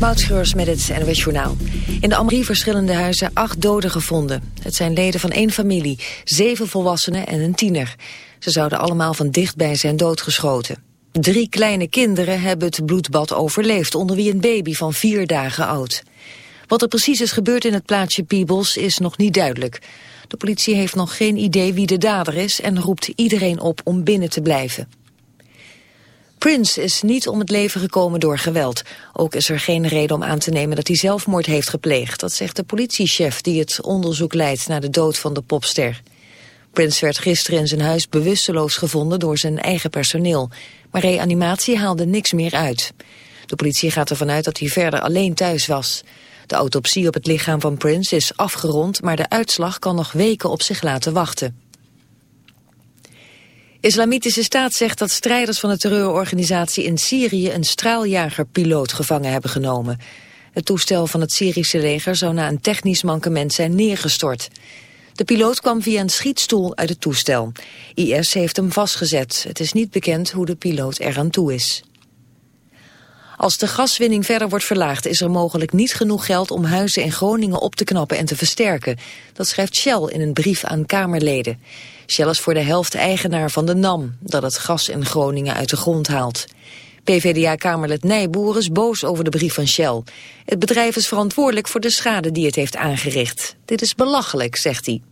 Moutschreurs met het NWS Journaal. In de Amrie verschillende huizen acht doden gevonden. Het zijn leden van één familie, zeven volwassenen en een tiener. Ze zouden allemaal van dichtbij zijn doodgeschoten. Drie kleine kinderen hebben het bloedbad overleefd, onder wie een baby van vier dagen oud. Wat er precies is gebeurd in het plaatsje Peebles is nog niet duidelijk. De politie heeft nog geen idee wie de dader is en roept iedereen op om binnen te blijven. Prince is niet om het leven gekomen door geweld. Ook is er geen reden om aan te nemen dat hij zelfmoord heeft gepleegd. Dat zegt de politiechef die het onderzoek leidt naar de dood van de popster. Prince werd gisteren in zijn huis bewusteloos gevonden door zijn eigen personeel. Maar reanimatie haalde niks meer uit. De politie gaat ervan uit dat hij verder alleen thuis was. De autopsie op het lichaam van Prince is afgerond... maar de uitslag kan nog weken op zich laten wachten. Islamitische staat zegt dat strijders van de terreurorganisatie in Syrië een straaljagerpiloot gevangen hebben genomen. Het toestel van het Syrische leger zou na een technisch mankement zijn neergestort. De piloot kwam via een schietstoel uit het toestel. IS heeft hem vastgezet. Het is niet bekend hoe de piloot eraan toe is. Als de gaswinning verder wordt verlaagd is er mogelijk niet genoeg geld om huizen in Groningen op te knappen en te versterken. Dat schrijft Shell in een brief aan Kamerleden. Shell is voor de helft eigenaar van de NAM, dat het gas in Groningen uit de grond haalt. PVDA-kamerlid Nijboer is boos over de brief van Shell. Het bedrijf is verantwoordelijk voor de schade die het heeft aangericht. Dit is belachelijk, zegt hij.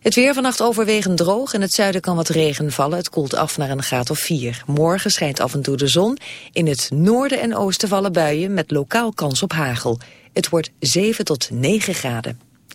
Het weer vannacht overwegend droog. In het zuiden kan wat regen vallen. Het koelt af naar een graad of 4. Morgen schijnt af en toe de zon. In het noorden en oosten vallen buien met lokaal kans op hagel. Het wordt 7 tot 9 graden.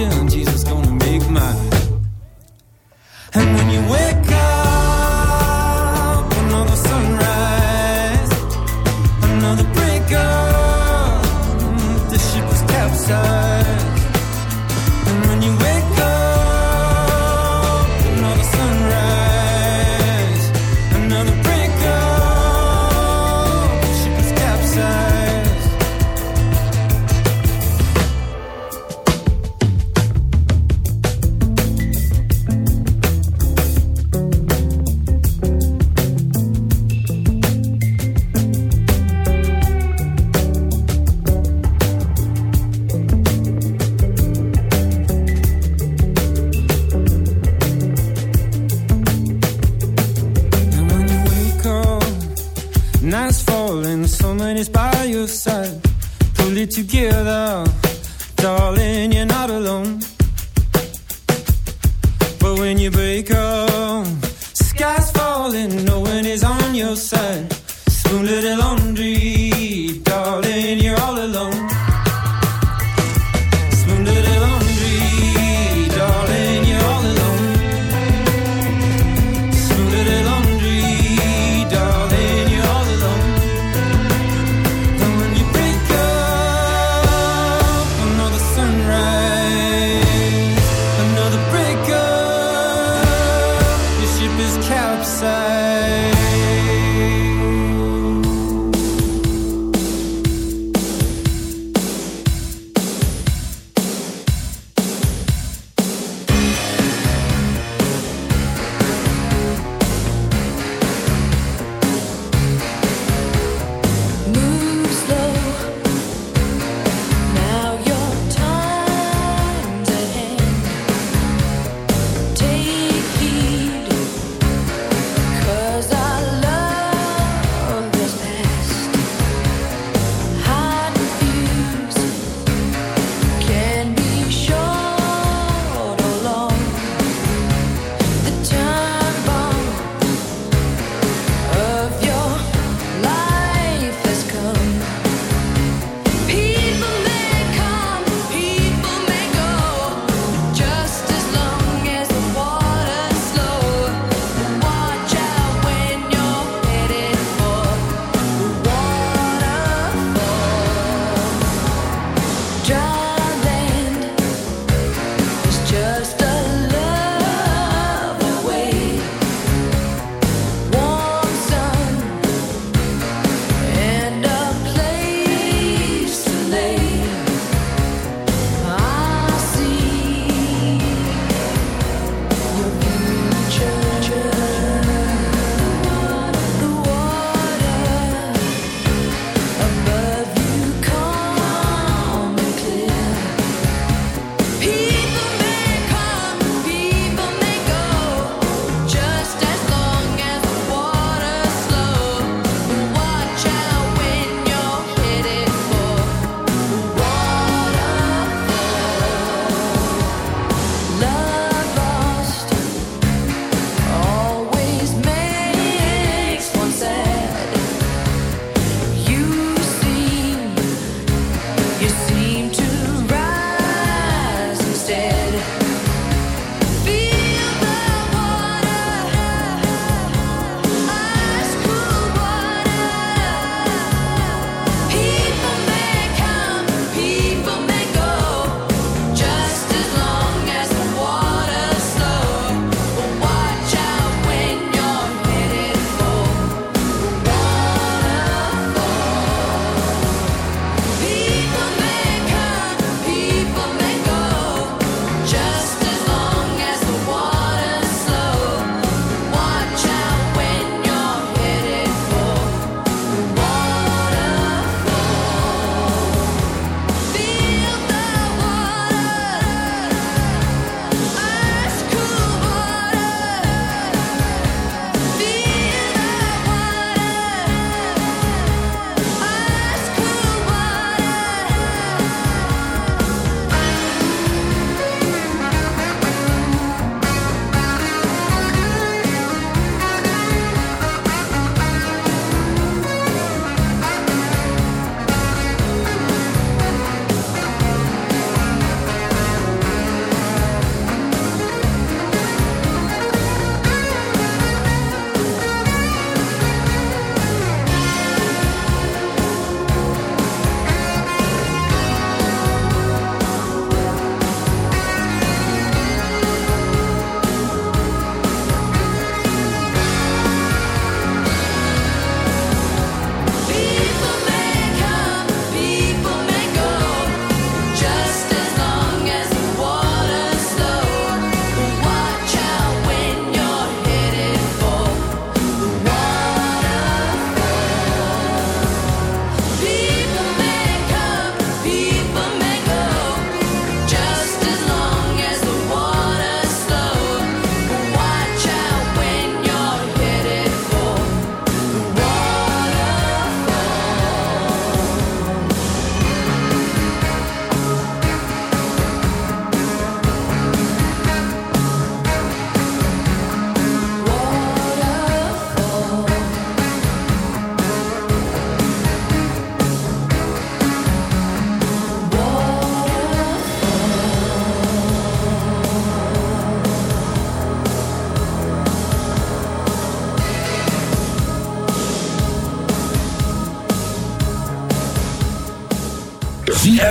religion, Jesus gonna make mine. And when you wake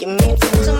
give me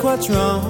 look what's wrong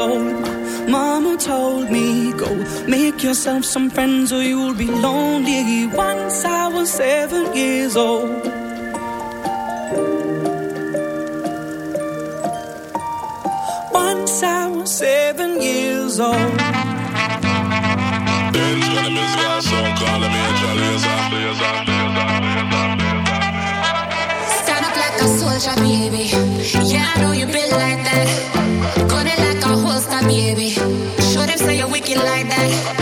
Old. Mama told me, go make yourself some friends or you'll be lonely. Once I was seven years old. Once I was seven years old. Stand up like a soldier, baby like that.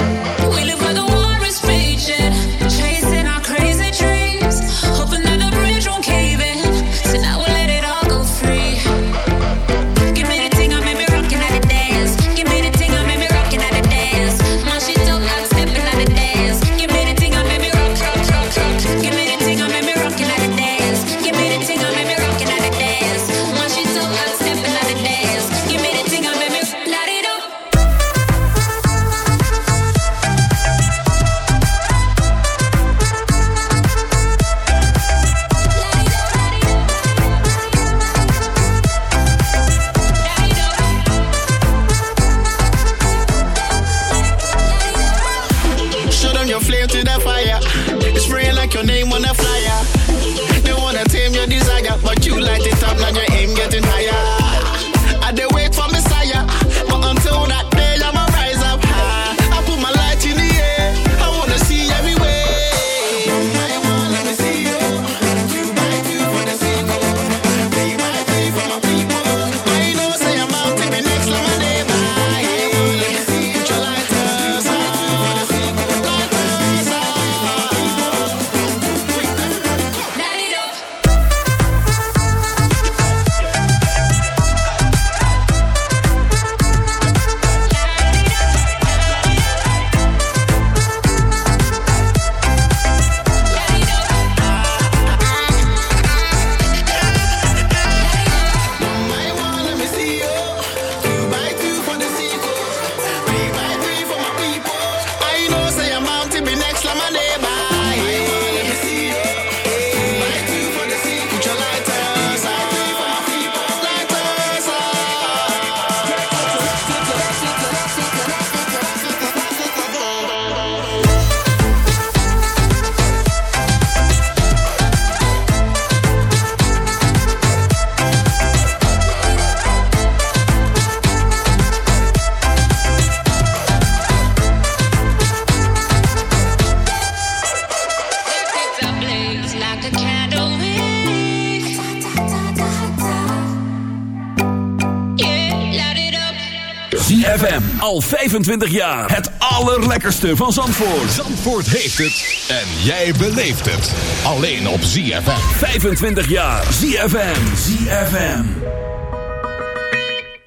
Al 25 jaar. Het allerlekkerste van Zandvoort. Zandvoort heeft het en jij beleeft het. Alleen op ZFM. 25 jaar. ZFM. ZFM.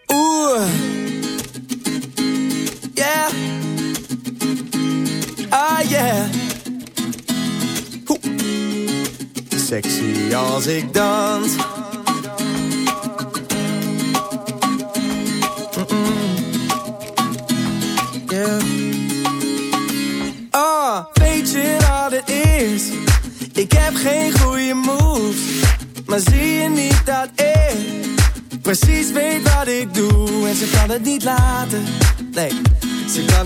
Ooh. Yeah. Ah, yeah. Hoe. Sexy als ik dans.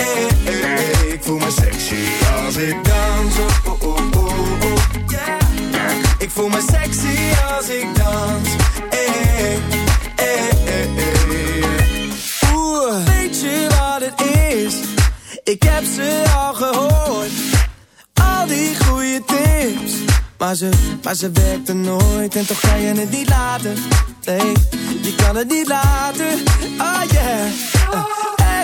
eh, eh. Ik voel me sexy als ik dans. Oh, oh, oh. Ik voel me sexy als ik dans. Eh, eh, eh, eh. Oeh, weet je wat het is? Ik heb ze al gehoord al die goede tips. Maar ze, maar ze werkte nooit en toch kan je het niet laten. Nee, je kan het niet laten. Oh yeah,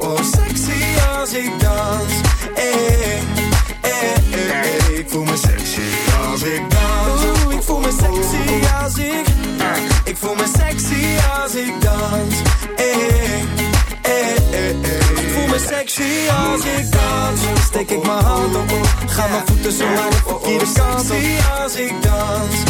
oh, sexy als ik dans. Eh, eh, eh, eh. Ik voel me sexy als ik dans. Ik voel me sexy als ik. Ik voel me sexy als ik dans. Eh, eh. Ik voel me sexy als ik dans. Steek ik mijn hand op. Ga mijn voeten zo de verkeerde kant op. als ik dans.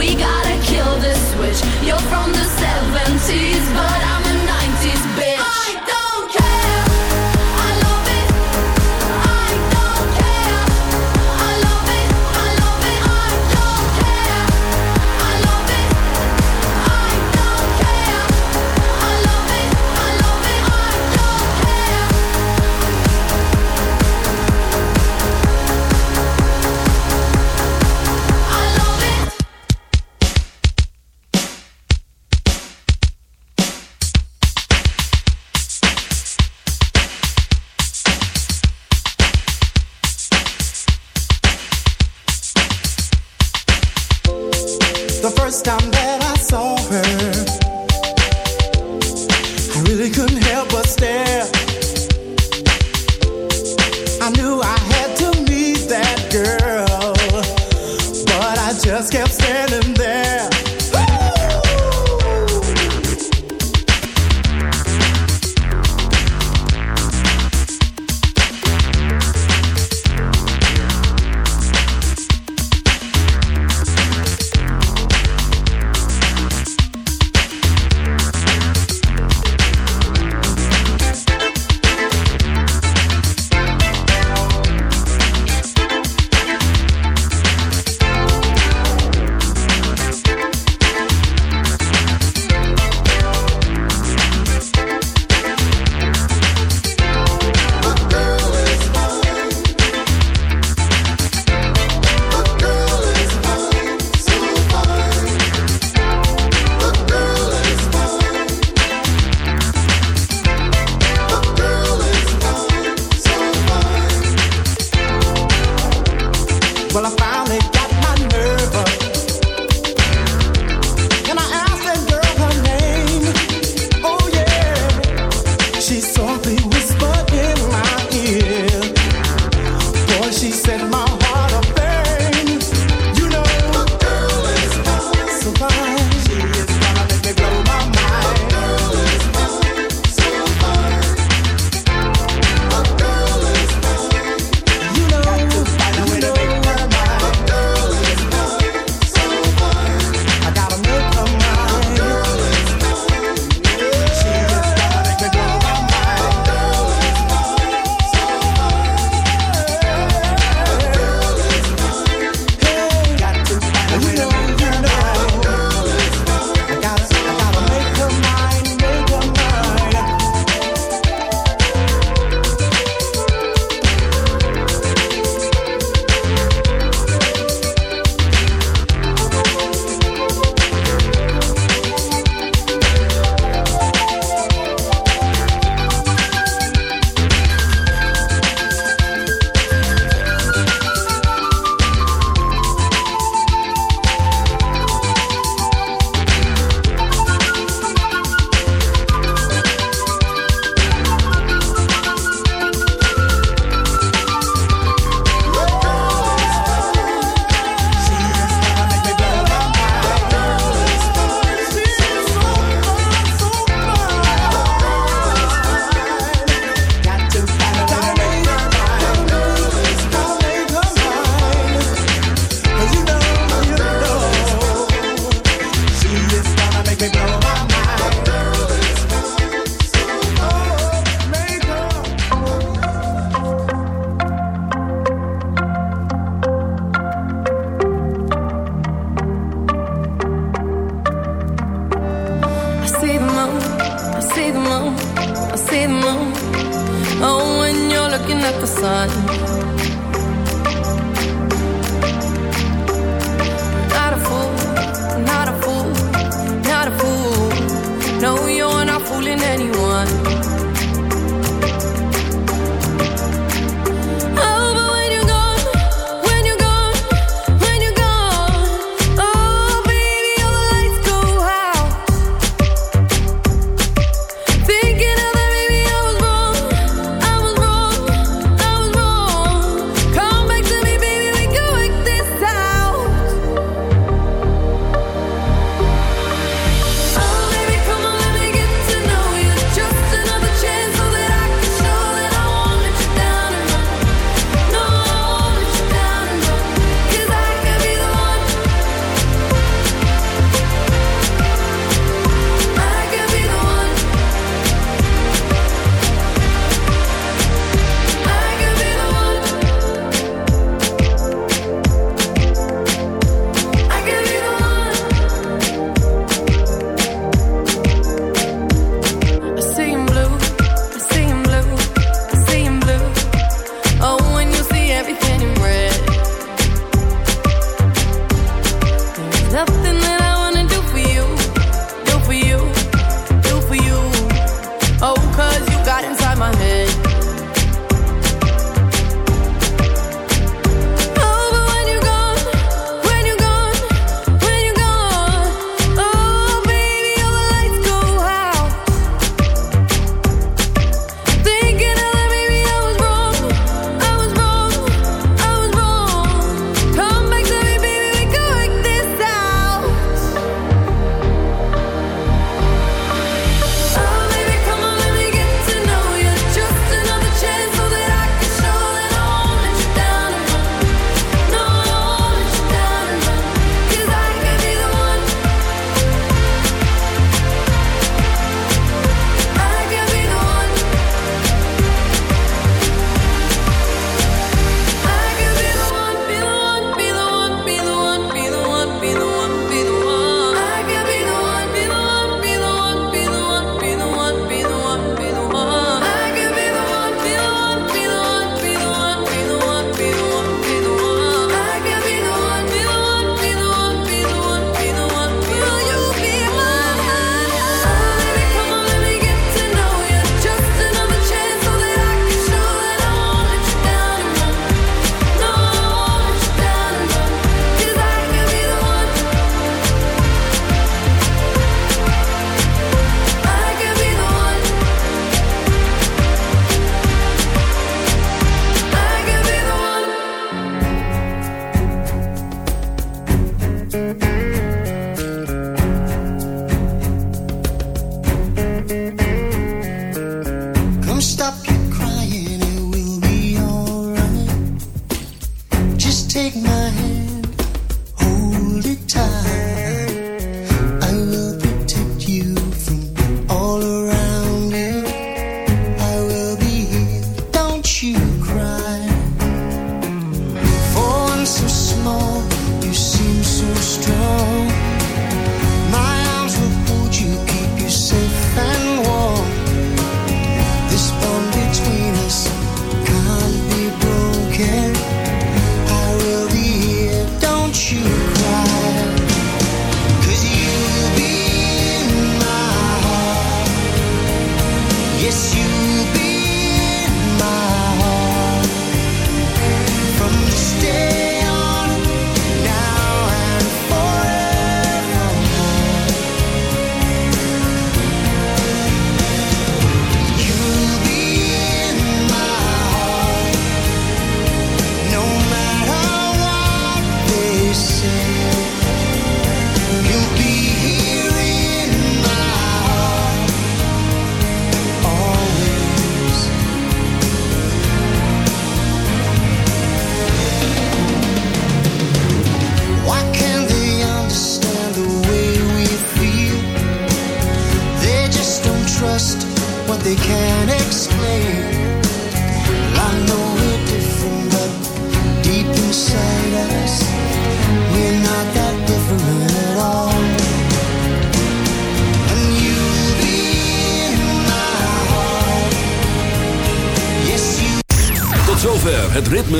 We gotta kill this switch. You're from the 70s,